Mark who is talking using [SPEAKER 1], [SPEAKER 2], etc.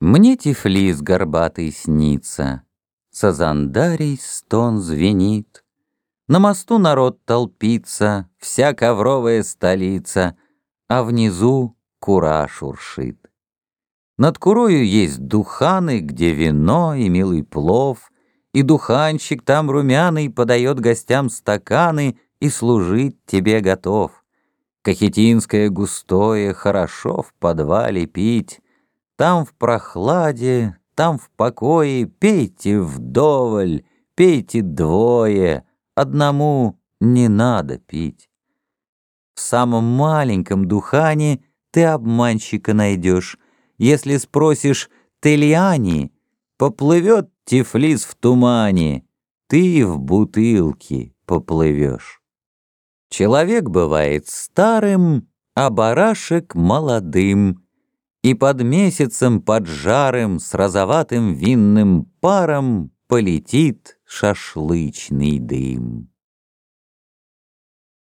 [SPEAKER 1] Мне Тифлис горбатый снится, Сазандарий стон звенит. На мосту народ толпится, Вся ковровая столица, А внизу кура шуршит. Над курою есть духаны, Где вино и милый плов, И духанщик там румяный Подает гостям стаканы И служить тебе готов. Кахетинское густое Хорошо в подвале пить, там в прохладе, там в покое Пейте вдоволь, пейте двое, Одному не надо пить. В самом маленьком духане Ты обманщика найдешь. Если спросишь «Тельяни», Поплывет Тифлис в тумане, Ты в бутылке поплывешь. Человек бывает старым, а барашек молодым — и под месяцем под жаром с розоватым винным паром полетит шашлычный дым.